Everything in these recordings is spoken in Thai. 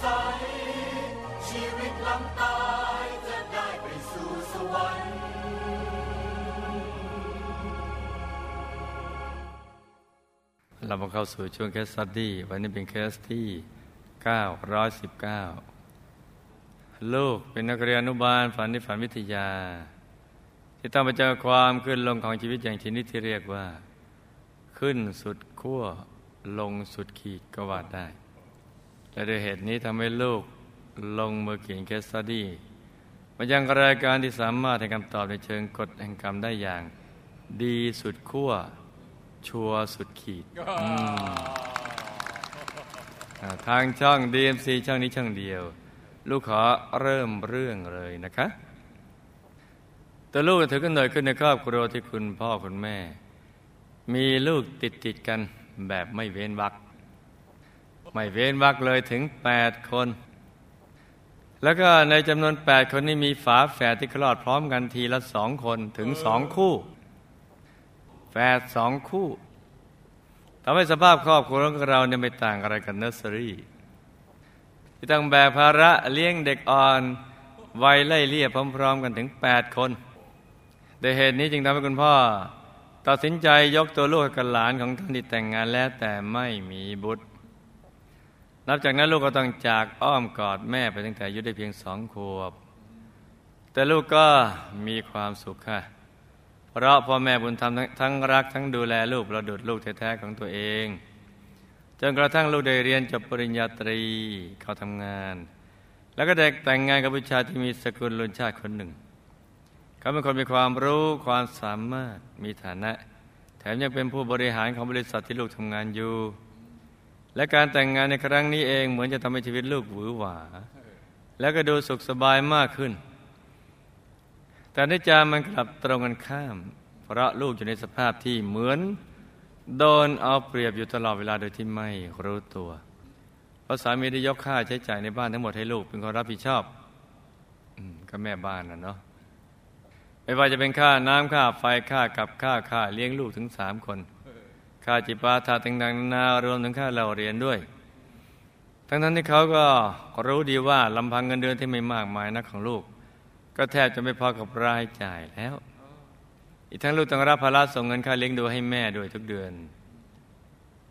ใส ชีวิตหลังตายจะได้ไปสู่สวรรค์ เรามาเข้าสู่ช่วง case study วันนี้เป็นเคสที่ 919 ลูกเป็นนักเรียนอนุบาลฝันในฝันวิทยา ที่ต้องมาเจอความขึ้นลงของชีวิตอย่างชนิดที่เรียกว่า ขึ้นสุดขั้วลงสุดขีดก็ว่าได้ และด้วยเหตุนี้ทำให้ลูกลงมือเขียนเคสตดี้มายังรายการที่สามารถให้คำตอบในเชิงกฎแห่งกรรมได้อย่าง ดีสุดขั้วชัวสุดขีดอืมอ่าทางช่อง DMC ช่องนี้ช่องเดียว ลูกขอเริ่มเรื่องเลยนะคะแต่ลูกถือกำเนิดขึ้นในครอบครัวที่คุณพ่อคุณแม่ มีลูกติดติดกันแบบไม่เว้นวรรค ไม่เว้นวรรคเลยถึง8คน แล้วก็ในจำนวน8คนนี้มีฝาแฝดที่คลอดพร้อมกันทีละสองคนถึงสองคู่ แฝดสองคู่ทำให้สภาพครอบครัวของเราเนี่ยไม่ต่างอะไรกับเนอร์เซอรี่ที่ต้องแบกภาระเลี้ยงเด็กอ่อนวัยไล่เลี่ยพร้อม ๆ กันถึง 8 คนโดยเหตุนี้จึงทำให้คุณพ่อ ตัดสินใจยกตัวลูกกับหลานของท่านที่แต่งงานแล้วแต่ไม่มีบุตร นับจากนั้นลูกก็ต้องจากอ้อมกอดแม่ไปตั้งแต่อายุได้เพียงสองขวบ แต่ลูกก็มีความสุขค่ะ เพราะพ่อแม่บุญธรรมทั้งรักทั้งดูแลลูกประดุดลูกแท้ๆของตัวเอง จนกระทั่งลูกได้เรียนจบปริญญาตรีเขาทำงาน แล้วก็ได้แต่งงานกับผู้ชายที่มีสกุลลุนชาติคนหนึ่ง เขาเป็นคนมีความรู้ความสามารถมีฐานะ แถมยังเป็นผู้บริหารของบริษัทที่ลูกทำงานอยู่ และการแต่งงานในครั้งนี้เองเหมือนจะทำให้ชีวิตลูกหวือหวา แล้วก็ดูสุขสบายมากขึ้น แต่ในจามันกลับตรงกันข้าม เพราะลูกอยู่ในสภาพที่เหมือน โดนเอาเปรียบอยู่ตลอดเวลาโดยที่ไม่รู้ตัวเพราะสามีได้ยกค่าใช้จ่ายในบ้านทั้งหมดให้ลูกเป็นคนรับผิดชอบอก็แม่บ้านนะเนาะไม่ว่าจะเป็นค่าน้ำค่าไฟค่ากับค่าค่าเลี้ยงลูกถึงสามคน ค่าจิปาถาต่างๆนานารวมถึงค่าเราเรียนด้วย ทั้งนั้นที่เขาก็รู้ดีว่าลำพังเงินเดือนที่ไม่มากมายนักของลูก ก็แทบจะไม่พอกับรายจ่ายแล้ว อีกทั้งลูกต้องรับภาระส่งเงินค่าเลี้ยงดูให้แม่ด้วยทุกเดือน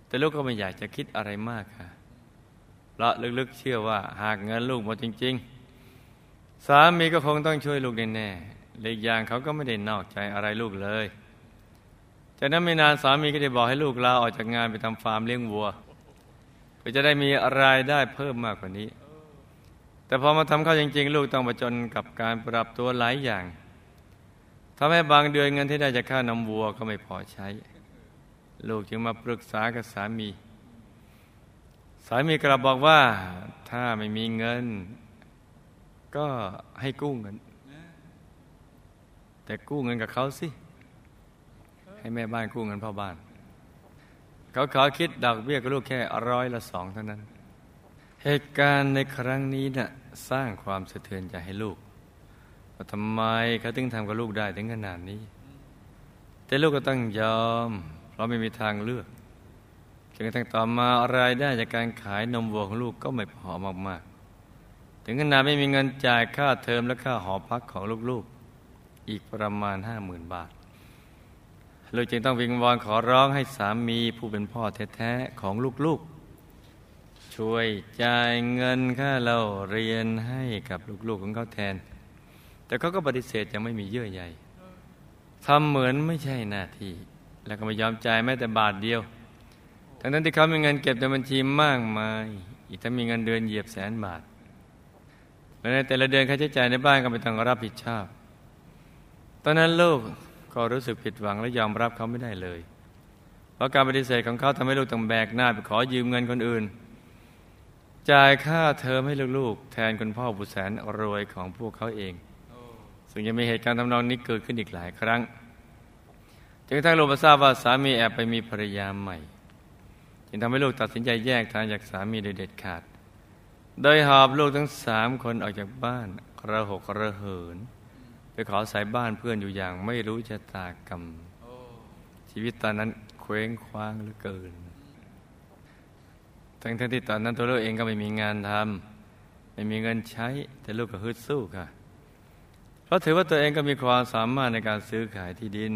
แต่ลูกก็ไม่อยากจะคิดอะไรมากค่ะเพราะลึกๆเชื่อว่าหากเงินลูกหมดจริง ๆ สามีก็คงต้องช่วยลูกแน่ๆและอีกอย่างเขาก็ไม่ได้นอกใจอะไรลูกเลย จากนั้นไม่นานสามีก็ได้บอกให้ลูกลาออกจากงานไปทำฟาร์มเลี้ยงวัวเพื่อจะได้มีรายได้เพิ่มมากกว่านี้ แต่พอมาทำเข้าจริง ๆ ลูกต้องประจนกับการปรับตัวหลายอย่างทำให้บางเดือนเงินที่ได้จากค่านมวัวก็ไม่พอใช้ ลูกจึงมาปรึกษากับสามี สามีกลับบอกว่าถ้าไม่มีเงิน ก็ให้กู้เงิน แต่กู้เงินกับเขาสิ ให้แม่บ้านกู้เงินพ่อบ้าน เขาขอคิดดอกเบี้ยกับลูกแค่ร้อยละสองเท่านั้น เหตุการณ์ในครั้งนี้น่ะสร้างความสะเทือนใจให้ลูกว่าทำไมเขาถึงทำกับลูกได้ถึงขนาดนี้ แต่ลูกก็ต้องยอม เพราะไม่มีทางเลือกจนกระทั่งต่อมารายได้จากการขายนมวัวของลูกก็ไม่พอมากๆ ถึงขนาดไม่มีเงินจ่ายค่าเทอมและค่าหอพักของลูกๆ อีกประมาณห้าหมื่นบาท ลูกจึงต้องวิงวอนขอร้องให้สามีผู้เป็นพ่อแท้ๆของลูกๆ ช่วยจ่ายเงินค่าเราเรียนให้กับลูกๆของเขาแทน แต่เขาก็ปฏิเสธยังไม่มีเยื่อใยทำเหมือนไม่ใช่หน้าที่ แล้วก็ไม่ยอมจ่ายแม้แต่บาทเดียว ทั้งนั้นที่เขามีเงินเก็บในบัญชีมากมาย อีกทั้งมีเงินเดือนเหยียบแสนบาทและในแต่ละเดือนค่าใช้จ่ายในบ้านก็ไม่ต้องรับผิดชอบ ตอนนั้นลูก ก็รู้สึกผิดหวังและยอมรับเขาไม่ได้เลย เพราะการปฏิเสธของเขาทำให้ลูกต้องแบกหน้าไปขอยืมเงินคนอื่น จ่ายค่าเทอมให้ลูกๆ แทนคุณพ่อผู้แสนรวยของพวกเขาเอง ซึ่งยังมีเหตุการณ์ทำนองนี้เกิดขึ้นอีกหลายครั้งจนกระทั่งลูกมาทราบว่าสามีแอบไปมีภรรยาใหม่จึงทำให้ลูกตัดสินใจแยกทางจากสามีโดยเด็ดขาด โดยหอบลูกทั้งสามคนออกจากบ้านระหกระเหิน ไปขอสายบ้านเพื่อนอยู่อย่างไม่รู้ชะตากรรม ชีวิตตอนนั้นเคว้งคว้างเหลือเกิน ทั้งที่ตอนนั้นตัวเราเองก็ไม่มีงานทไม่มีเงินใช้แต่ลูกก็ฮึดสู้ค่ะ เพราะถือว่าตัวเองก็มีความสามารถในการซื้อขายที่ดิน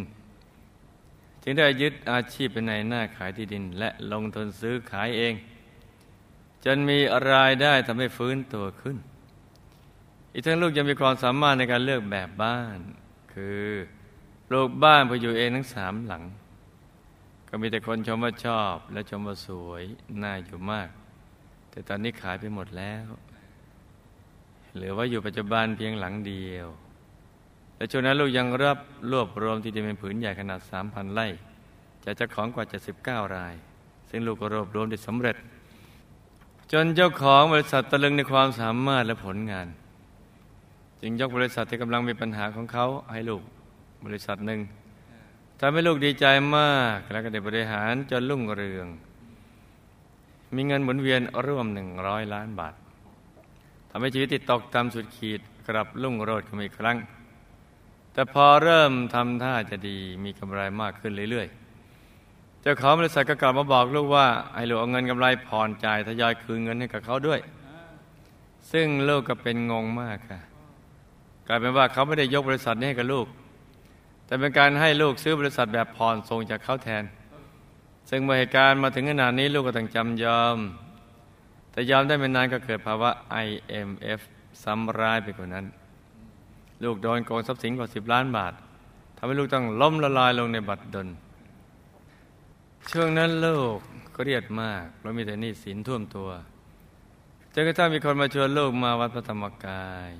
จึงได้ยึดอาชีพเป็นในหน้าขายที่ดิน และลงทุนซื้อขายเอง จนมีรายได้ทำให้ฟื้นตัวขึ้น อีกทั้งลูกยังมีความสามารถในการเลือกแบบบ้าน คือปลูกบ้านเพื่ออยู่เองทั้งสามหลัง ก็มีแต่คนชมว่าชอบ และชมว่าสวยน่าอยู่มาก แต่ตอนนี้ขายไปหมดแล้ว เหลือว่าอยู่ปัจจุบันเพียงหลังเดียว และช่วงนั้นลูกยังรับรวบรวมที่ดินเป็นผืนใหญ่ขนาด 3,000 ไร่จากเจ้าของกว่า 79 ราย ซึ่งลูกก็รวบรวมได้สำเร็จ จนเจ้าของบริษัทตะลึงในความสามารถและผลงาน จึงยกบริษัทที่กำลังมีปัญหาของเขาให้ลูกบริษัทหนึ่งทำให้ลูกดีใจมากและก็ได้บริหารจนรุ่งเรือง มีเงินหมุนเวียนร่วมหนึ่งร้อยล้านบาททำให้ชีวิตติดตกตามสุดขีดกลับลุ่งโรดขึ้นอีกครั้ง แต่พอเริ่มทำท่าจะดีมีกำไรมากขึ้นเรื่อยๆ เจ้าของบริษัทก็กลับมาบอกลูกว่าให้ลูกเอาเงินกำไรผ่อนจ่ายทยอยคืนเงินให้กับเขาด้วย ซึ่งลูกก็เป็นงงมากค่ะ กลายเป็นว่าเขาไม่ได้ยกบริษัทนี้ให้กับลูก แต่เป็นการให้ลูกซื้อบริษัทแบบผ่อนส่งจากเขาแทน ซึ่งเมื่อเหตุการณ์มาถึงขนาดนี้ลูกก็ต้องจำยอม แต่ยอมได้ไม่นานก็เกิดภาวะ IMF ซ้ำร้ายไปกว่านั้น ลูกโดนโกงทรัพย์สินกว่าสิบล้านบาททำให้ลูกต้องล้มละลายลงในบัตรดลช่วงนั้นลูกก็เรียดมากเพราะมีแต่หนี้สินท่วมตัวจนกระทั่งมีคนมาชวนลูกมาวัดพระธรรมกาย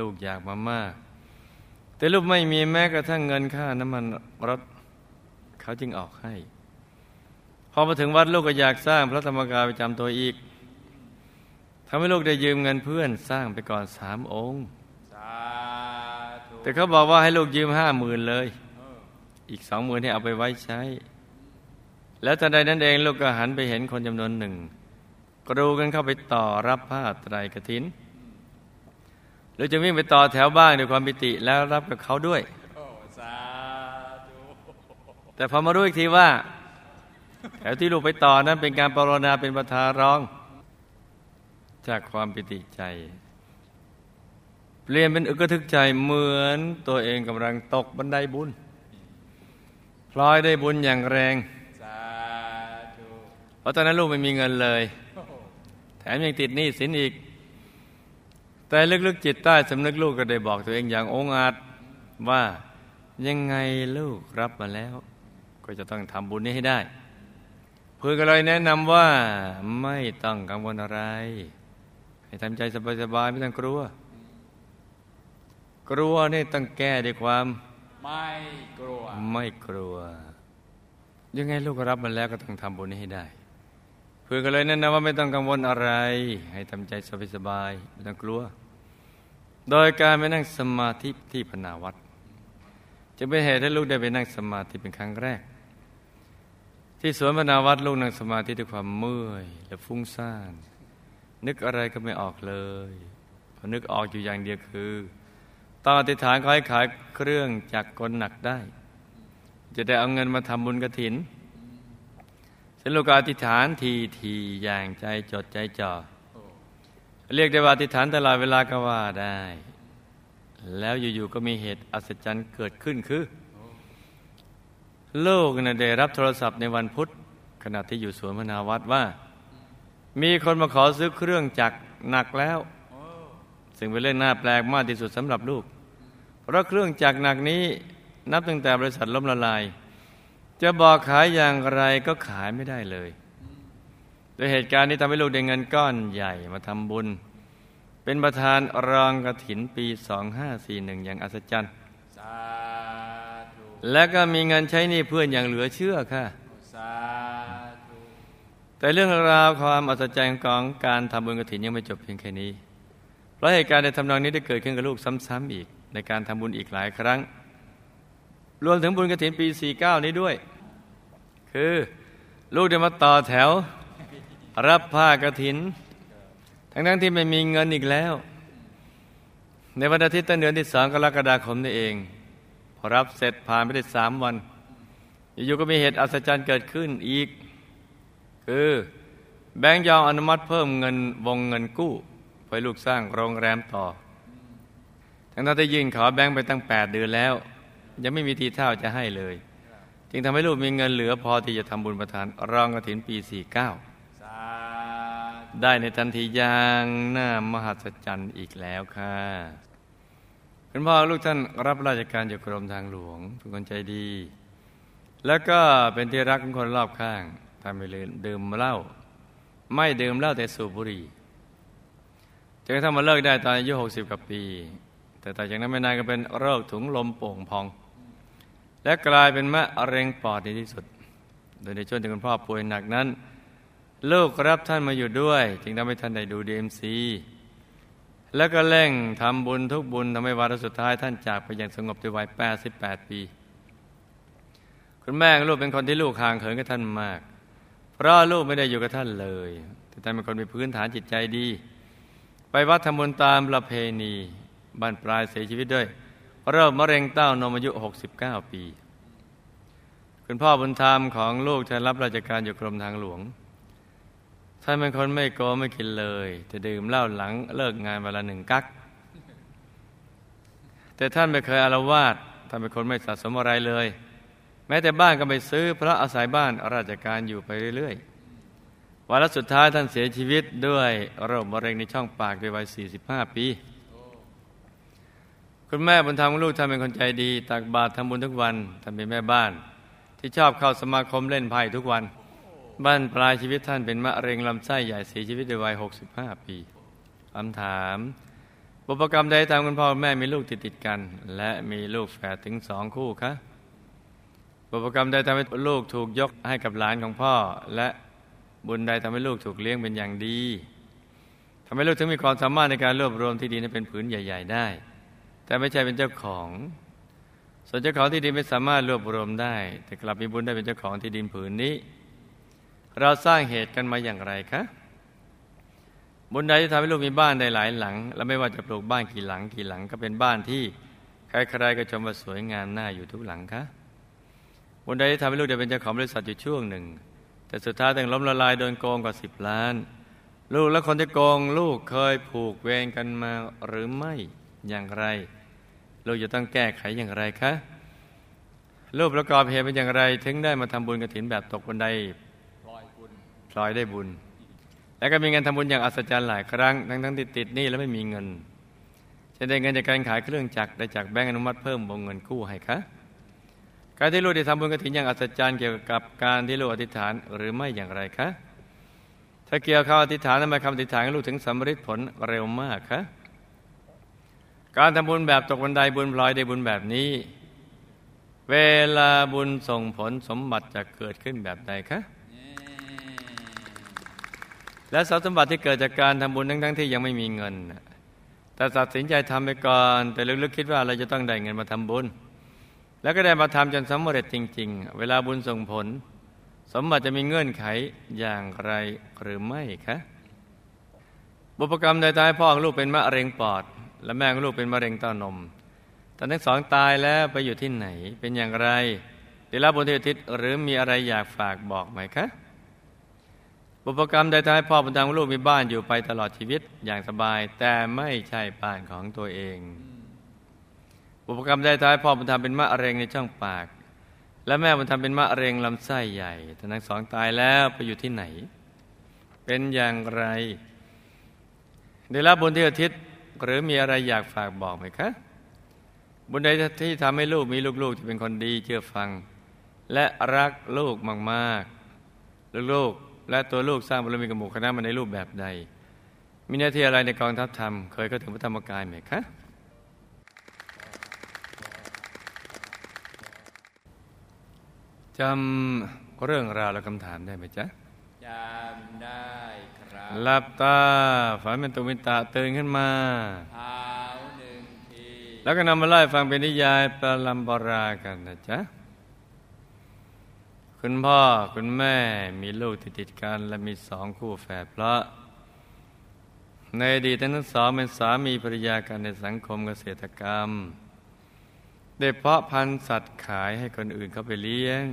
ลูกอยากมามาก แต่ลูกไม่มีแม้กระทั่งเงินค่าน้ำมันรถเขาจึงออกให้ พอมาถึงวัดลูกก็อยากสร้างพระธรรมกายประจำตัวอีกทำให้ลูกได้ยืมเงินเพื่อนสร้างไปก่อนสามองค์ แต่เขาบอกว่าให้ลูกยืมห้าหมื่นเลย อีกสองหมื่นให้เอาไปไว้ใช้ แล้วทันใดนั้นเองลูกก็หันไปเห็นคนจำนวนหนึ่งกรูกันเข้าไปต่อรับผ้าไตรกฐิน เราจะวิ่งไปต่อแถวบ้านด้วยความปิติแล้วรับกับเขาด้วยแต่พอมารู้อีกทีว่า แถวที่ลูกไปต่อนั้นเป็นการปรนนาเป็นประธานรอง จากความปิติใจ เปลี่ยนเป็นอึกทึกใจเหมือนตัวเองกำลังตกบันไดบุญพลอยได้บุญอย่างแรงเพราะตอนนั้นลูกไม่มีเงินเลย แถมยังติดหนี้สินอีก แต่ลึกๆจิตใต้สำนึกลูกก็ได้บอกตัวเองอย่างองอาจว่ายังไงลูกรับมาแล้ว ก็จะต้องทำบุญนี้ให้ได้เพื่อก็เลยแนะนำว่าไม่ต้องกังวลอะไร ให้ทำใจสบายๆไม่ต้องกลัว กลัวนี่ต้องแก้ด้วยความ ไม่กลัว ไม่กลัว ยังไงลูกรับมันแล้วก็ต้องทำบุญนี้ให้ได้ เพื่อก็เลยแนะนำว่าไม่ต้องกังวลอะไร ให้ทำใจสบายๆไม่ต้องกลัว โดยการไปนั่งสมาธิที่พนาวัดจะเป็นเหตุให้ลูกได้ไปนั่งสมาธิเป็นครั้งแรก ที่สวนพนาวัดลูกนั่งสมาธิด้วยความเมื่อยและฟุ้งซ่านนึกอะไรก็ไม่ออกเลยพอนึกออกอยู่อย่างเดียวคือต้องอธิษฐานขอให้ขายเครื่องจักรกลหนักได้ จะได้เอาเงินมาทำบุญกระถิน เสร็จลูกอธิษฐานทีทีอย่างใจจดใจจ่อเรียกได้ว่าอธิษฐานตลอดเวลาก็ว่าได้ แล้วอยู่ๆก็มีเหตุอัศจรรย์เกิดขึ้นคือ ลูกนะได้รับโทรศัพท์ในวันพุธขณะที่อยู่สวนพนาวัดว่า มีคนมาขอซื้อเครื่องจักรหนักแล้ว ซึ่งเป็นเรื่องน่าแปลกมากที่สุดสำหรับลูก เพราะเครื่องจักรหนักนี้นับตั้งแต่บริษัทล้มละลาย จะบอกขายอย่างไรก็ขายไม่ได้เลย โดยเหตุการณ์นี้ทำให้ลูกได้เงินก้อนใหญ่มาทำบุญ เป็นประธานรองกระถินปี 2541 อย่างอัศจรรย์ และก็มีเงินใช้นี่เพื่อนอย่างเหลือเชื่อค่ะ แต่เรื่องราวความอัศจรรย์ของการทำบุญกฐินยังไม่จบเพียงแค่นี้ เพราะเหตุการณ์ในทำนองนี้ได้เกิดขึ้นกับลูกซ้ำๆอีกในการทำบุญอีกหลายครั้ง รวมถึงบุญกฐินปี 49 นี้ด้วย คือลูกได้มาต่อแถว รับผ้ากฐิน ทั้งนั้นที่ไม่มีเงินอีกแล้ว ในวันอาทิตย์ต้นเดือนที่สองกรกฎาคมนี่เอง พอรับเสร็จผ่านไปได้สามวัน อยู่ๆก็มีเหตุอัศจรรย์เกิดขึ้นอีก คือแบงก์ยอมอนุมัติเพิ่มเงินวงเงินกู้ไปลูกสร้างโรงแรมต่อ ทั้งนั้นที่ยื่นขอแบงค์ไปตั้งแปดเดือนแล้ว ยังไม่มีทีท่าจะให้เลย จึงทำให้ลูกมีเงินเหลือพอที่จะทำบุญประทานรองกระถินปี 49 ได้ในทันทีอย่างน่ามหัศจรรย์อีกแล้วค่ะคุณพ่อลูกท่านรับราชการอยู่กรมทางหลวงเป็นคนใจดี แล้วก็เป็นที่รักของคนรอบข้างทำไม่ลืมดื่มเหล้าไม่ดื่มเหล้าแต่สูบบุหรี่จนกระทั่งมาเลิกได้ตอนอายุหกสิบกว่าปี แต่ต่อจากนั้นไม่นานก็เป็นโรคถุงลมโป่งพอง และกลายเป็นมะเร็งปอดในที่สุด โดยในช่วงที่คุณพ่อป่วยหนักนั้น ลูกรับท่านมาอยู่ด้วย จึงทำให้ท่านได้ดูดีเอ็มซีแล้วก็เร่งทำบุญทุกบุญทำให้วาระสุดท้ายท่านจากไปอย่างสงบด้วยวัย 88 ปี คุณแม่ลูกเป็นคนที่ลูกห่างเขินกับท่านมาก เพราะลูกไม่ได้อยู่กับท่านเลย แต่ท่านเป็นคนมีพื้นฐานจิตใจดี ไปวัดทำบุญตามประเพณีบ้านปลายเสียชีวิตด้วย เริ่มมะเร็งเต้านมอายุ 69 ปี คุณพ่อบุญธรรมของลูกท่านรับราชการอยู่กรมทางหลวง ท่านเป็นคนไม่โกไม่กินเลย จะดื่มเหล้าหลังเลิกงานเวลาหนึ่งกัก แต่ท่านไม่เคยอารวาสท่านเป็นคนไม่สะสมอะไรเลย แม้แต่บ้านก็ไม่ซื้อ เพราะอาศัยบ้านราชการอยู่ไปเรื่อยๆวันสุดท้ายท่านเสียชีวิตด้วยโรคมะเร็งในช่องปากด้วยวัย 45 ปี คุณแม่บุญธรรมลูกท่านเป็นคนใจดี ตักบาตรทำบุญทุกวันท่านเป็นแม่บ้าน ที่ชอบเข้าสมาคมเล่นไพ่ทุกวัน บ้านปลายชีวิตท่านเป็นมะเร็งลำไส้ใหญ่เสียชีวิตในวัย 65 ปีคำถาม บุพกรรมใดตามคุณพ่อแม่มีลูกติดติดกัน และมีลูกแฝดถึงสองคู่คะบุพกรรมใดทำให้ลูกถูกยกให้กับหลานของพ่อ และบุญใดทำให้ลูกถูกเลี้ยงเป็นอย่างดีทำให้ลูกถึงมีความสามารถในการรวบรวมที่ดินให้เป็นผืนใหญ่ ๆ ได้ แต่ไม่ใช่เป็นเจ้าของ ส่วนเจ้าของที่ดินไม่สามารถรวบรวมได้ แต่กลับมีบุญได้เป็นเจ้าของที่ดินผืนนี้ เราสร้างเหตุกันมาอย่างไรคะบุญใดที่ทำให้ลูกมีบ้านได้หลายหลัง และไม่ว่าจะปลูกบ้านกี่หลังกี่หลัง ก็เป็นบ้านที่ใครๆก็ชมว่าสวยงามน่าอยู่ทุกหลังคะบุญใดที่ทำให้ลูกได้เป็นเจ้าของบริษัทอยู่ช่วงหนึ่ง แต่สุดท้ายต้องล้มละลายโดนโกงกว่าสิบล้าน ลูกและคนที่โกงลูกเคยผูกเวรกันมาหรือไม่อย่างไร ลูกจะต้องแก้ไขอย่างไรคะรูปประกอบเหตุเป็นอย่างไร ถึงได้มาทำบุญกระถินแบบตกบันไดลอยได้บุญ แล้วก็มีเงินทำบุญอย่างอัศจรรย์หลายครั้ง ทั้งทั้งติดติดนี่แล้วไม่มีเงิน จะได้เงินจากการขายเครื่องจักรได้จากแบงก์อนุมัติเพิ่มวงเงินกู้ให้คะการที่ลูกได้ทำบุญกระถินอย่างอัศจรรย์เกี่ยวกับการที่ลูกอธิษฐานหรือไม่อย่างไรคะถ้าเกี่ยวข้าวอธิษฐานทำไมคำอธิษฐานลูกถึงสำเร็จผลเร็วมากคะ การทำบุญแบบตกบันไดบุญพลอยได้บุญแบบนี้ เวลาบุญส่งผลสมบัติจะเกิดขึ้นแบบใดคะและทรัพย์สมบัติที่เกิดจากการทำบุญทั้งทั้งที่ยังไม่มีเงิน แต่ตัดสินใจทำไปก่อน แต่ลึกๆคิดว่าเราจะต้องได้เงินมาทำบุญ แล้วก็ได้มาทำจนสำเร็จจริง ๆ เวลาบุญส่งผล สมบัติจะมีเงื่อนไขอย่างไรหรือไม่คะบุพกรรมใดตายพ่อของลูกเป็นมะเร็งปอด และแม่ของลูกเป็นมะเร็งเต้านมแต่ทั้งสองตายแล้วไปอยู่ที่ไหน เป็นอย่างไรได้รับบุญเทวทิศหรือมีอะไรอยากฝากบอกไหมคะบุพกรรมใดทำให้พ่อบุญธรรมลูกมีบ้านอยู่ไปตลอดชีวิตอย่างสบาย แต่ไม่ใช่บ้านของตัวเอง บุพกรรมใดทำให้พ่อบุญธรรมเป็นมะเร็งในช่องปาก และแม่บุญธรรมเป็นมะเร็งลำไส้ใหญ่ทั้งสองตายแล้วไปอยู่ที่ไหน เป็นอย่างไร ได้รับบุญที่อาทิตย์ หรือมีอะไรอยากฝากบอกไหมคะบุญใดที่ทำให้ลูกมีลูกๆที่เป็นคนดีเชื่อฟัง และรักลูกมากๆลูกๆและตัวลูกสร้างบารมีกับหมู่คณะมาในรูปแบบใด มีหน้าที่อะไรในกองทัพธรรม เคยเข้าถึงพระธรรมกายไหมคะจำเรื่องราวและคำถามได้ไหมจ๊ะ จำได้ครับหลับตาฝันเป็นตุวินตาตื่นขึ้นมาเท้าหนึ่งทีแล้วก็นำมาไล่ฟังเป็นนิยายปลัมบรากันนะจ๊ะคุณพ่อคุณแม่มีลูกติดติดกันและมีสองคู่แฝดพระในอดีตทั้งสองเป็นสามีภรรยากันในสังคมเกษตรกรรม ได้เพาะพันธุ์สัตว์ขายให้คนอื่นเขาไปเลี้ยง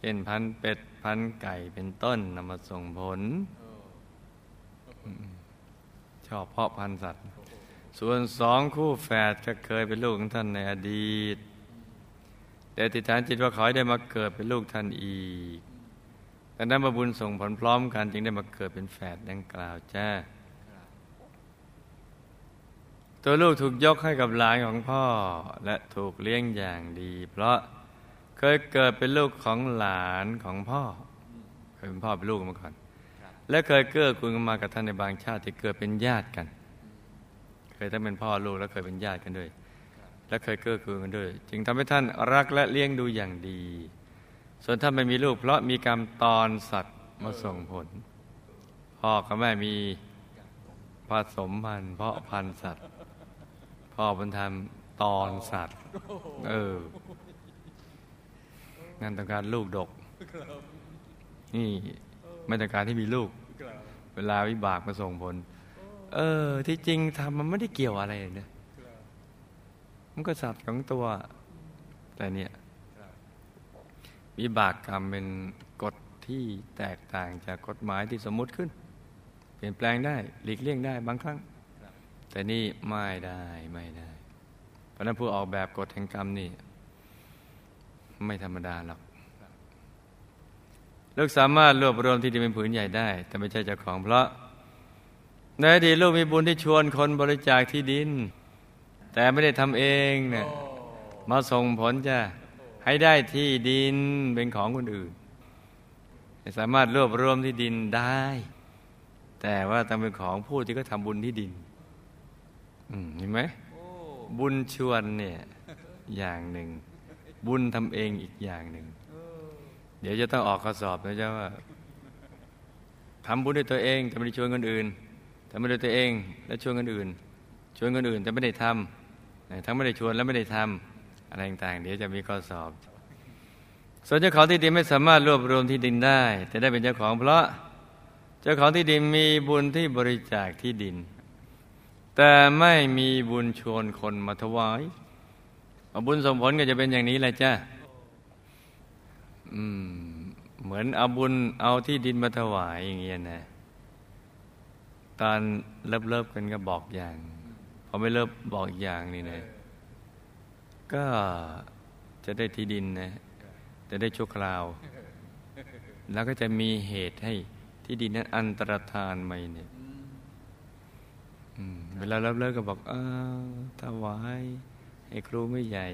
เช่นพันเป็ดพันไก่เป็นต้นนำมาส่งผลชชอบเพาะพันธุ์สัตว์ ส่วนสองคู่แฝดก็เคยเป็นลูกของท่านในอดีต แต่ติฐานจิตว่าขอให้ได้มาเกิดเป็นลูกท่านอีกแต่นั้นมาบุญส่งผลพร้อมกันจึงได้มาเกิดเป็นแฝดดังกล่าวจ้าตัวลูกถูกยกให้กับหลานของพ่อ และถูกเลี้ยงอย่างดี เพราะ เคยเกิดเป็นลูกของหลานของพ่อ เคยเป็นพ่อเป็นลูกมาก่อน และเคยเกื้อกูลกันมากับท่านในบางชาติที่เกิดเป็นญาติกัน เคยทั้งเป็นพ่อลูกและเคยเป็นญาติกันด้วย และเคยเกื้อกูลกันด้วย จึงทำให้ท่านรักและเลี้ยงดูอย่างดี ส่วนท่านไม่มีลูก เพราะมีกรรมตอนสัตว์มาส่งผล พ่อกับแม่มีผสมพันธุ์เพาะพันธุ์สัตว์ พ่อบุญธรรมตอนสัตว์ เออ งานต้องการลูกดก นี่ไม่ต้องการที่มีลูก เวลาวิบากมาส่งผล เออ ที่จริงทำมันไม่ได้เกี่ยวอะไรเลยนะมันก็สัตว์ของตัว แต่เนี่ยวิบากกรรมเป็นกฎที่แตกต่างจากกฎหมายที่สมมุติขึ้น เปลี่ยนแปลงได้หลีกเลี่ยงได้บางครั้ง แต่นี่ไม่ได้ไม่ได้ เพราะนั้นผู้ออกแบบกฎแห่งกรรมนี่ ไม่ธรรมดาหรอกลูกสามารถรวบรวมที่ดินเป็นผืนใหญ่ได้ แต่ไม่ใช่เจ้าของเพราะในอดีตลูกมีบุญที่ชวนคนบริจาคที่ดิน แต่ไม่ได้ทำเองเนี่ยมาส่งผลจะให้ได้ที่ดินเป็นของคนอื่นสามารถรวบรวมที่ดินได้ แต่ว่าต้องเป็นของผู้ที่เขาทำบุญที่ดินเห็นไหมบุญชวนเนี่ยอย่างหนึ่ง บุญทำเองอีกอย่างหนึ่ง เดี๋ยวจะต้องออกข้อสอบนะจ๊ะว่าทำบุญด้วยตัวเองแต่ไม่ได้ชวนคนอื่นทำบุญด้วยตัวเอง แล้วชวนคนอื่น ชวนคนอื่นแต่ไม่ได้ทำทั้งไม่ได้ชวนและไม่ได้ทำอะไรต่างๆ เดี๋ยวจะมีข้อสอบ ส่วนเจ้าของที่ดินไม่สามารถรวบรวมที่ดินได้ แต่ได้เป็นเจ้าของ เพราะเจ้าของที่ดินมีบุญที่บริจาคที่ดิน แต่ไม่มีบุญชวนคนมาถวาย เอาบุญส่งผลก็จะเป็นอย่างนี้แหละจ้ะอืม เหมือนเอาบุญเอาที่ดินมาถวายอย่างเงี้ยนะ ตอนเลิบเลิบกันก็บอกอย่าง พอไม่เลิบบอกอีกอย่างนี่นะ ก็จะได้ที่ดินนะ จะได้ชั่วคราว แล้วก็จะมีเหตุให้ที่ดินนั้นอันตรธานไหมเนี่ยเวลารับเลิกก็บอกอ้าวถวาย ให้ครูไม่ใหญ่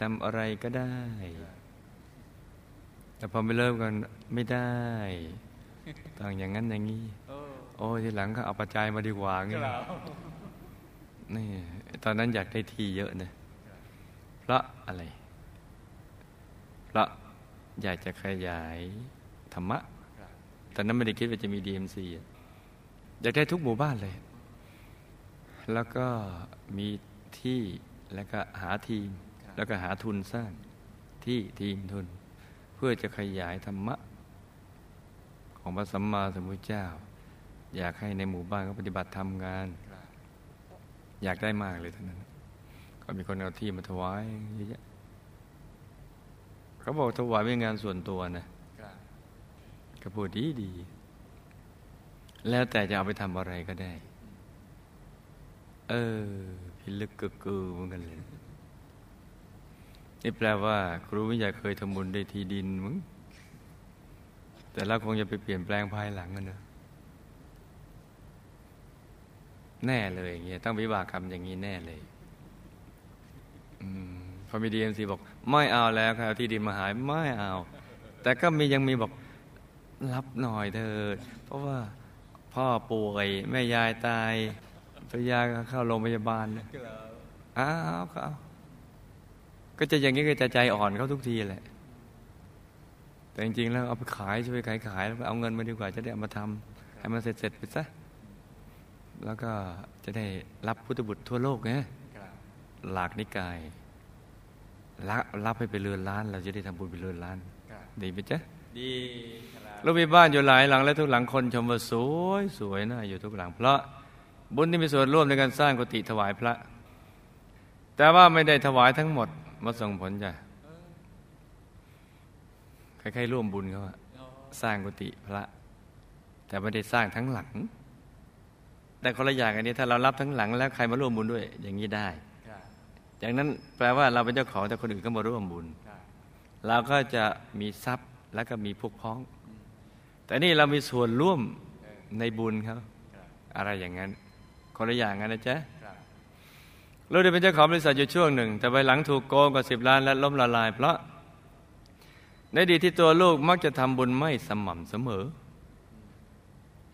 ทำอะไรก็ได้ แต่พอไม่เริ่มกันไม่ได้ต่างอย่างนั้นอย่างนี้โอ้ทีหลังก็เอาปัจจัยมาดีกว่างี้นี่ตอนนั้นอยากได้ทีเยอะนะเพราะอะไร เพราะอยากจะขยายธรรมะตอนนั้นไม่ได้คิดว่าจะมีดีเอ็มซีอยากได้ทุกหมู่บ้านเลย แล้วก็มีที่ แล้วก็หาทีม แล้วก็หาทุนสร้างที่ทีมทุน เพื่อจะขยายธรรมะ ของพระสัมมาสัมพุทธเจ้า อยากให้ในหมู่บ้านเขาปฏิบัติทำงาน อยากได้มากเลยท่านั้น ก็มีคนเอาที่มาถวายเยอะแยะเขาบอกถวายเป็นงานส่วนตัวนะก็พูดดีดี แล้วแต่จะเอาไปทำอะไรก็ได้ เออ พิลึกกึกกือเหมือนกันเลย นี่แปลว่า ครูวิญญาเคยทำบุญได้ที่ดินมึงแต่เราคงจะไปเปลี่ยนแปลงภายหลังกันนะแน่เลยอย่างเงี้ยต้องวิบากกรรมอย่างนี้แน่เลยอพอมีดีเอ็มซีบอก ไม่เอาแล้วครับที่ดินมาหายไม่เอา แต่ก็มียังมีบอกรับหน่อยเถิดเพราะว่าพ่อป่วยแม่ยายตาย ภรรยาเข้าโรงพยาบาลอ้าวเขาก็จะอย่างนี้ก็จะใจอ่อนเขาทุกทีแหละ แต่จริงๆแล้วเอาไปขายช่วยขายขายแล้วเอาเงินมาดีกว่าจะได้เอามาทำให้มันเสร็จๆไปซะแล้วก็จะได้รับพุทธบุตรทั่วโลกไงหลากนิกายรับรับให้ไปเรือนล้าน เราจะได้ทำบุญไปเรือนล้าน ดีไหมจ๊ะดีครับเรามีบ้านอยู่หลายหลัง และทุกหลังคนชมว่าสวยสวยนะอยู่ทุกหลัง เพราะ บุญที่มีส่วนร่วมในการสร้างกุฏิถวายพระ แต่ว่าไม่ได้ถวายทั้งหมดมาส่งผลจ้ะใครๆร่วมบุญเขาสร้างกุฏิพระ แต่ไม่ได้สร้างทั้งหลัง แต่คนละอย่างกันนี้ถ้าเรารับทั้งหลัง แล้วใครมาร่วมบุญด้วย อย่างนี้ได้ครับจากนั้นแปลว่าเราเป็นเจ้าของแต่คนอื่นก็มาร่วมบุญ เราก็จะมีทรัพย์แล้วก็มีพวกพ้อง แต่นี่เรามีส่วนร่วมในบุญเขาอะไรอย่างนั้น คนละอย่างกันนะจ๊ะครับลูกได้เป็นเจ้าของบริษัทอยู่ช่วงหนึ่ง แต่ภายหลังถูกโกงกว่าสิบล้านและล้มละลาย เพราะในอดีตที่ตัวลูกมักจะทำบุญไม่สม่ำเสมอ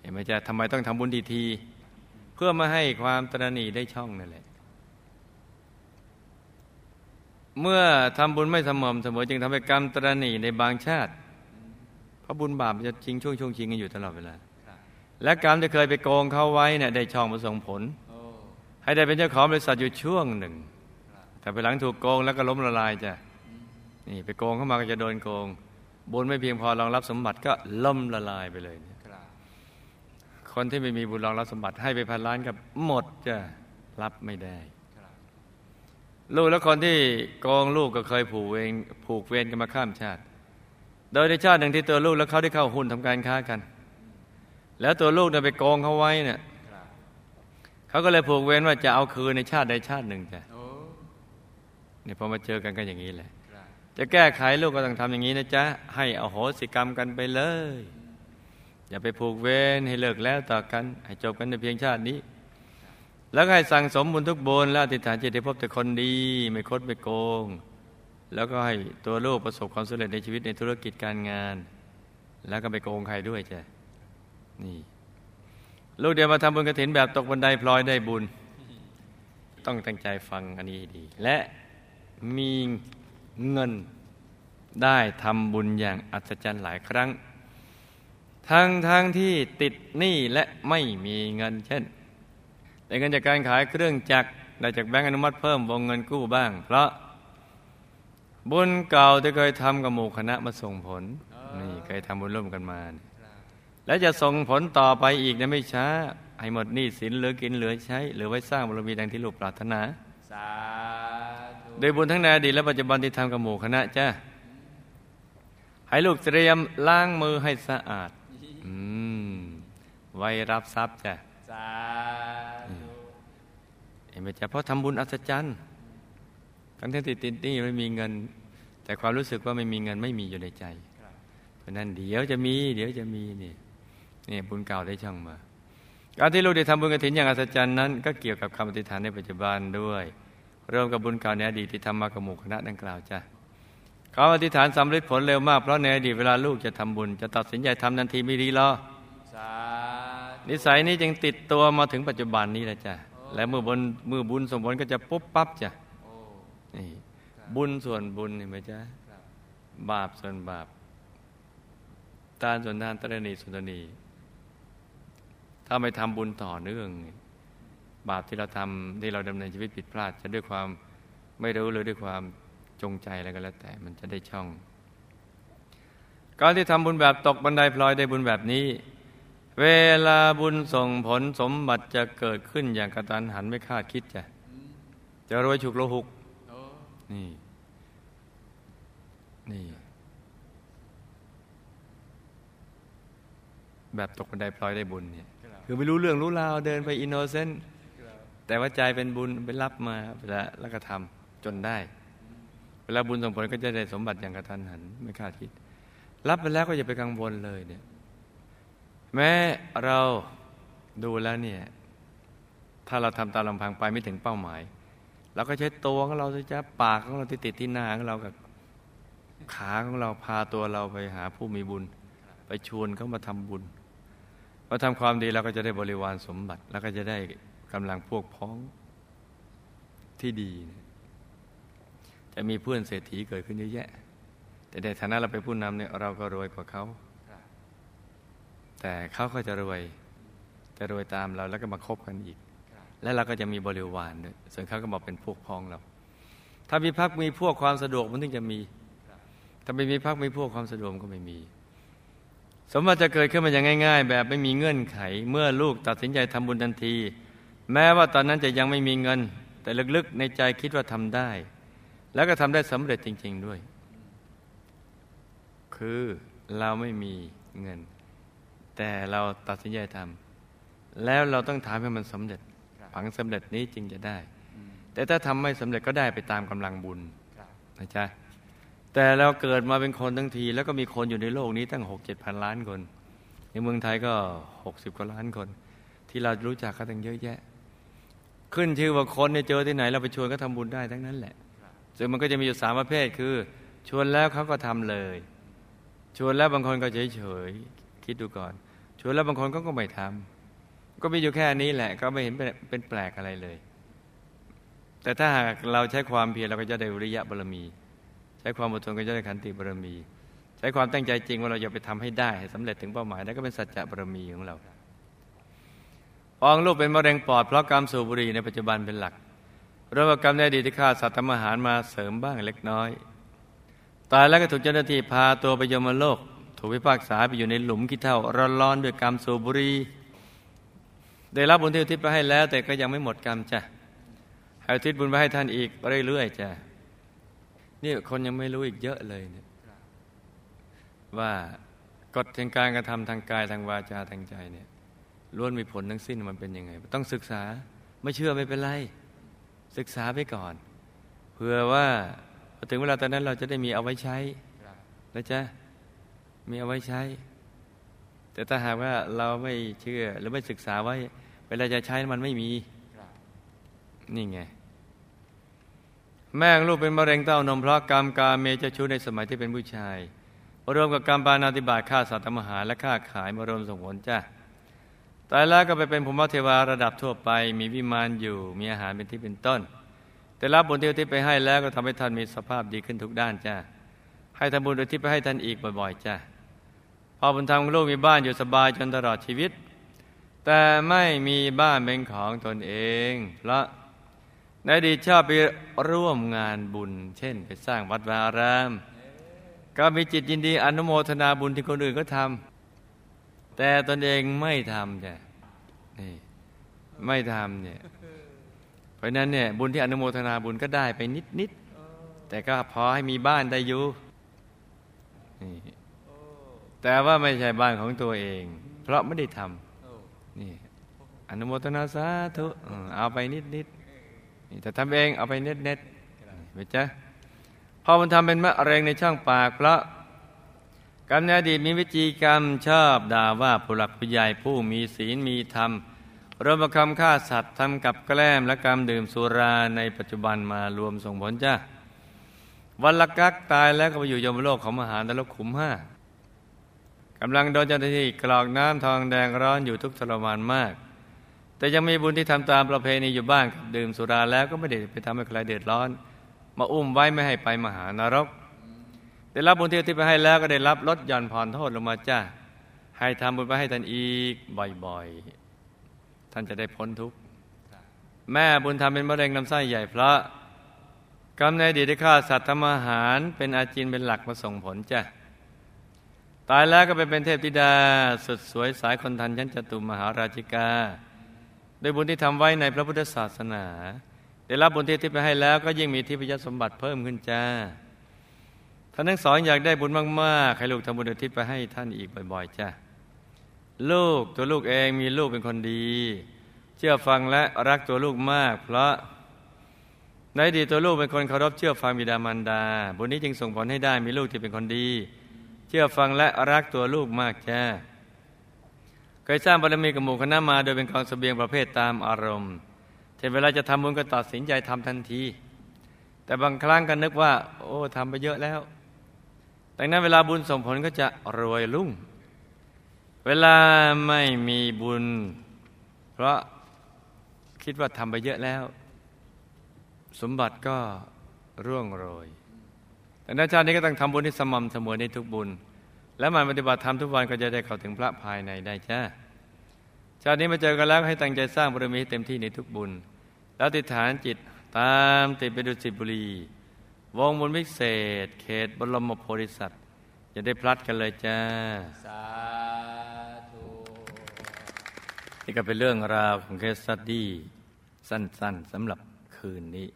เห็นไหมจ๊ะทำไมต้องทำบุญทีทีๆเพื่อมาให้ความตระหนี่ได้ช่องนั่นแหละ เมื่อทำบุญไม่สม่ำเสมอ จึงทำให้กรรมตระหนี่ในบางชาติ เพราะบุญบาปมันจะชิงช่วงช่วงชิงกันอยู่ตลอดเวลาครับ และกรรมที่เคยไปโกงเขาไว้เนี่ยได้ช่องมาส่งผลโอ้ให้ได้เป็นเจ้าของบริษัทอยู่ช่วงหนึ่งครับแต่ไปหลังถูกโกงแล้วก็ล้มละลายจ้ะนี่ไปโกงเข้ามาก็จะโดนโกง บุญไม่เพียงพอรองรับสมบัติก็ล่มละลายไปเลยเนี่ยครับคนที่ไม่มีบุญรองรับสมบัติให้ไปพันล้านกับหมดจะรับไม่ได้ครับลูกและคนที่โกงลูกก็เคยผูกเวรผูกเวรกันมาข้ามชาติ โดยในชาติหนึ่งที่ตัวลูกและเขาได้เข้าหุ้นทำการค้ากัน แล้วตัวลูกเนี่ยไปโกงเขาไว้เนี่ยครับเขาก็เลยผูกเวรว่าจะเอาคืนในชาติใดชาติหนึ่งจ้ะโอ้เนี่ยพอมาเจอกันก็อย่างนี้แหละครับจะแก้ไขลูกก็ต้องทำอย่างนี้นะจ๊ะให้อโหสิกรรมกันไปเลย อย่าไปผูกเวรให้เลิกแล้วต่อกัน ให้จบกันในเพียงชาตินี้ แล้วก็ให้สั่งสมบุญทุกบุญแล้วอธิษฐานจิตให้พบแต่คนดี ไม่คดไม่โกง แล้วก็ให้ตัวลูกประสบความสำเร็จในชีวิตในธุรกิจการงาน แล้วก็ไปโกงใครด้วยจ้ะ นี่ลูกเดี๋ยวมาทำบุญกระถินแบบตกบันไดพลอยได้บุญ ต้องตั้งใจฟังอันนี้ดี และมีเงินได้ทำบุญอย่างอัศจรรย์หลายครั้ง ทั้งทั้งที่ติดหนี้และไม่มีเงินเช่นได้เงินจากการขายเครื่องจักรได้จากแบงก์อนุมัติเพิ่มวงเงินกู้บ้าง เพราะบุญเก่าที่เคยทำกับหมู่คณะมาส่งผลนี่เคยทำบุญร่วมกันมาเนี่ย และจะส่งผลต่อไปอีกนะไม่ช้า ให้หมดหนี้สินเหลือกินเหลือใช้ เหลือไว้สร้างบารมีดังที่ลูกปรารถนาสาธุโดยบุญทั้งในอดีตและปัจจุบันที่ทำกับหมู่คณะจ้าให้ลูกเตรียมล้างมือให้สะอาดอืมไว้รับทรัพย์จ้ะสาธุเห็นไหมจ๊ะเพราะทำบุญอัศจรรย์ทั้งที่ติดติดหนี่ไม่มีเงิน แต่ความรู้สึกว่าไม่มีเงินไม่มีอยู่ในใจครับเพราะนั้นเดี๋ยวจะมี เดี๋ยวจะมีนี่ นี่บุญเก่าได้ช่องมาการที่ลูกได้ทำบุญกฐินอย่างอัศจรรย์นั้น ก็เกี่ยวกับคำอธิษฐานในปัจจุบันด้วยรวมกับบุญเก่าในอดีตที่ทำมากับหมู่คณะดังกล่าวจ้ะคำอธิษฐานสำเร็จผลเร็วมากเพราะในอดีตเวลาลูกจะทำบุญ จะตัดสินใจทำทันทีไม่ดีรอสาธุนิสัยนี้จึงติดตัวมาถึงปัจจุบันนี้แหละจ้ะและเมื่อบุญเมื่อบุญสมผลก็จะปุ๊บปั๊บจ้ะโอ้นี่บุญส่วนบุญเห็นไหมจ๊ะครับบาปส่วนบาปทานส่วนทานตระหนีส่วนตระหนี ถ้าไม่ทำบุญต่อเนื่อง บาปที่เราทำที่เราดำเนินชีวิตผิดพลาด จะด้วยความไม่รู้หรือด้วยความจงใจอะไรก็แล้วแต่มันจะได้ช่อง การที่ทำบุญแบบตกบันไดพลอยได้บุญแบบนี้ เวลาบุญส่งผลสมบัติจะเกิดขึ้นอย่างกระตันหันไม่คาดคิดจะจะรวยฉุกโลหุกนี่นี่แบบตกบันไดพลอยได้บุญเนี่ย หรือไม่รู้เรื่องรู้ราวเดินไปอินโนเซนต์แต่ว่าใจเป็นบุญไปรับมาแล้วแล้วก็ทำจนได้ เวลาบุญส่งผลก็จะได้สมบัติอย่างกระทันหัน ไม่คาดคิด รับไปแล้วก็อย่าไปกังวลเลยเนี่ย แม้เราดูแล้วเนี่ย ถ้าเราทำตามลำพังไปไม่ถึงเป้าหมายเราก็ใช้ตัวของเราจะปากของเราที่ติดที่หน้าของเรากับขาของเราพาตัวเราไปหาผู้มีบุญ ไปชวนเขามาทำบุญ มาทำความดีเราก็จะได้บริวารสมบัติ แล้วก็จะได้กำลังพวกพ้องที่ดี จะมีเพื่อนเศรษฐีเกิดขึ้นเยอะแยะ แต่ในฐานะเราเป็นผู้นำเนี่ยเราก็รวยกว่าเขา แต่เขาก็จะรวยจะรวยตามเราแล้วก็มาคบกันอีก และเราก็จะมีบริวารด้วยส่วนเขาก็บอกเป็นพวกพ้องเรา ถ้ามีพักมีพวกความสะดวกมันถึงจะมี ถ้าไม่มีพักมีพวกความสะดวกก็ไม่มี สมมติจะเกิดขึ้นมาอย่างง่าย ๆ แบบไม่มีเงื่อนไข เมื่อลูกตัดสินใจทำบุญทันที แม้ว่าตอนนั้นจะยังไม่มีเงิน แต่ลึกๆในใจคิดว่าทำได้ แล้วก็ทำได้สำเร็จจริง ๆด้วย คือเราไม่มีเงิน แต่เราตัดสินใจทแล้วเราต้องทำให้มันสำเร็จผังสำเร็จนี้จึงจะได้ แต่ถ้าทำไม่สำเร็จก็ได้ไปตามกำลังบุญนะจ๊ะ แต่เราเกิดมาเป็นคนทั้งที แล้วก็มีคนอยู่ในโลกนี้ตั้งหกเจ็ดพันล้านคน ในเมืองไทยก็หกสิบกว่าล้านคน ที่เรารู้จักกันตั้งเยอะแยะ ขึ้นชื่อว่าคนเนี่ยเจอที่ไหน เราไปชวนก็ทำบุญได้ทั้งนั้นแหละซึ่งมันก็จะมีอยู่สามประเภทคือ ชวนแล้วเขาก็ทำเลย ชวนแล้วบางคนก็เฉยเฉยๆคิดดูก่อน ชวนแล้วบางคนก็ก็ไม่ทำก็มีอยู่แค่นี้แหละ ก็ไม่เห็นเป็นปนแปลกอะไรเลย แต่ถ้าหากเราใช้ความเพียรเราก็จะได้วิริยะบารมี ช้ความอดทนก็จะได้ขันติบารมี ใช้ความตั้งใจจริงว่าเราจะไปทำให้ได้ให้สำเร็จถึงเป้าหมายนั่นก็เป็นสัจจะบารมีของเราปองลูกเป็นมะเร็งปอดเพราะกรรมสูบบุหรี่ในปัจจุบันเป็นหลักเรื่องกรรมในอดีตที่ฆ่าสัตว์ทำอาหารมาเสริมบ้างเล็กน้อย ตายแล้วก็ถูกเจ้าหน้าที่พาตัวไปยมโลก ถูกพิพากษาไปอยู่ในหลุมขี้เถ้าร้อนๆด้วยกรรมสูบบุหรี่ได้รับบุญที่อุทิศไปให้แล้ว แต่ก็ยังไม่หมดกรรมจ้ะให้อุทิศบุญไปให้ท่านอีกเรื่อยๆจ้ะ นี่คนยังไม่รู้อีกเยอะเลยเนี่ยว่ากฎแห่งการกระทำทางกายทางวาจาทางใจเนี่ยล้วนมีผลทั้งสิ้นมันเป็นยังไง ต้องศึกษาไม่เชื่อไม่เป็นไร ศึกษาไปก่อนเผื่อว่าถึงเวลาตอนนั้นเราจะได้มีเอาไว้ใช้ครับนะจ๊ะมีเอาไว้ใช้ แต่ถ้าหากว่าเราไม่เชื่อหรือไม่ศึกษาไว้ เวลาจะใช้มันไม่มี นี่ไง แม่งลูกเป็นมะเร็งเต้านมเพราะกรรมกาเมจะชู้ในสมัยที่เป็นผู้ชายรวมกับกรรมปานาติบาตฆ่าสัตว์ทำอาหารและฆ่าขายมารวมส่งผลจ้าตายแล้วก็ไปเป็นภูมิเทวาระดับทั่วไป มีวิมานอยู่ มีอาหารเป็นที่เป็นต้น แต่รับบุญที่อุที่ไปให้แล้วก็ทำให้ท่านมีสภาพดีขึ้นทุกด้านจ้าให้ทำบุญอุที่ไปให้ท่านอีกบ่อยๆจ้าพอบุญธรรมลูกมีบ้านอยู่สบายจนตลอดชีวิต แต่ไม่มีบ้านเป็นของตนเองเพราะ ในอดีตชอบไปร่วมงานบุญ เช่น ไปสร้างวัดวาอาราม ก็มีจิตยินดีอนุโมทนาบุญที่คนอื่นก็ทำแต่ตนเองไม่ทำจ้ะนี่ไม่ทำเนี่ยเพราะนั้นเนี่ยบุญที่อนุโมทนาบุญก็ได้ไปนิดนิดแต่ก็พอให้มีบ้านได้อยู่นี่แต่ว่าไม่ใช่บ้านของตัวเอง เพราะไม่ได้ทำอนี่อนุโมทนาสาธุเอาไปนิดนิด แต่ทำเองเอาไปเน็ตเน็ตๆเห็นจ๊ะพอมันทำเป็นมะเร็งในช่องปากเพราะกรรมในอดีตมีวิจีกรรมชอบด่าว่าผู้หลักผู้ใหญ่ผู้มีศีลมีธรรมรวมประคำฆ่าสัตว์ทำกับแกล้มและกรรมดื่มสุราในปัจจุบันมารวมส่งผลจ้ะวันละกักตายแล้วก็ไปอยู่ยมโลกของมหานรกขุมห้ากำลังโดนเจ้าหน้าที่กรอกน้ำทองแดงร้อนอยู่ทุกทรมานมาก แต่ยังมีบุญที่ทำตามประเพณีอยู่บ้างดื่มสุราแล้วก็ไม่ได้ไปทำให้ใครเดือดร้อน มาอุ้มไว้ไม่ให้ไปมหานรก ได้รับบุญที่ที่ไปให้แล้วก็ได้รับลดหย่อนผ่อนโทษลงมาจ้าให้ทำบุญไปให้ท่านอีกบ่อยๆ ท่านจะได้พ้นทุกข์แม่บุญทำเป็นมะเร็งลำไส้ใหญ่เพราะกรรมในอดีตได้ฆ่าสัตว์ทำอาหาร เป็นอาจินเป็นหลักมาส่งผลจ้ะตายแล้วก็ไปเป็นเทพธิดา สุดสวยสายคนทันชั้นจตุมหาราชิกา โดยบุญที่ทำไว้ในพระพุทธศาสนา ได้รับบุญที่ทิพย์ไปให้แล้วก็ยิ่งมีทิพยสมบัติเพิ่มขึ้นจ้าท่านทั้งสองอยากได้บุญมากๆให้ลูกทำบุญอุทิศไปให้ท่านอีกบ่อย ๆจ้าลูกตัวลูกเองมีลูกเป็นคนดี เชื่อฟังและรักตัวลูกมาก เพราะในดีตตัวลูกเป็นคนเคารพเชื่อฟังบิดามารดา บุญนี้จึงส่งผลให้ได้มีลูกที่เป็นคนดี เชื่อฟังและรักตัวลูกมากจ้า เคยสร้างบารมีกับหมู่คณะมาโดยเป็นกองเสบียงประเภทตามอารมณ์เช่นเวลาจะทำบุญก็ตัดสินใจทำทันที แต่บางครั้งก็นึกว่า โอ้ทำไปเยอะแล้วดังนั้นเวลาบุญส่งผลก็จะรวยรุ่ง เวลาไม่มีบุญ เพราะคิดว่าทำไปเยอะแล้ว สมบัติก็ร่วงโรยแต่ในชาตินี้ก็ต้องทำบุญที่สม่ำเสมอในทุกบุญ และมันปฏิบัติธรรมทุกวันก็จะได้เข้าถึงพระภายในได้จ้าชาตินี้มาเจอกันแล้วให้ตั้งใจสร้างบารมีให้เต็มที่ในทุกบุญ แล้วติดฐานจิตตามติดไปดุสิตบุรี วงบุญวิเศษ เขตบรมโพธิสัตว์จะได้พลัดกันเลยจ้า สาธุ นี่ก็เป็นเรื่องราวของเคสสตดี้สั้นๆสำหรับคืนนี้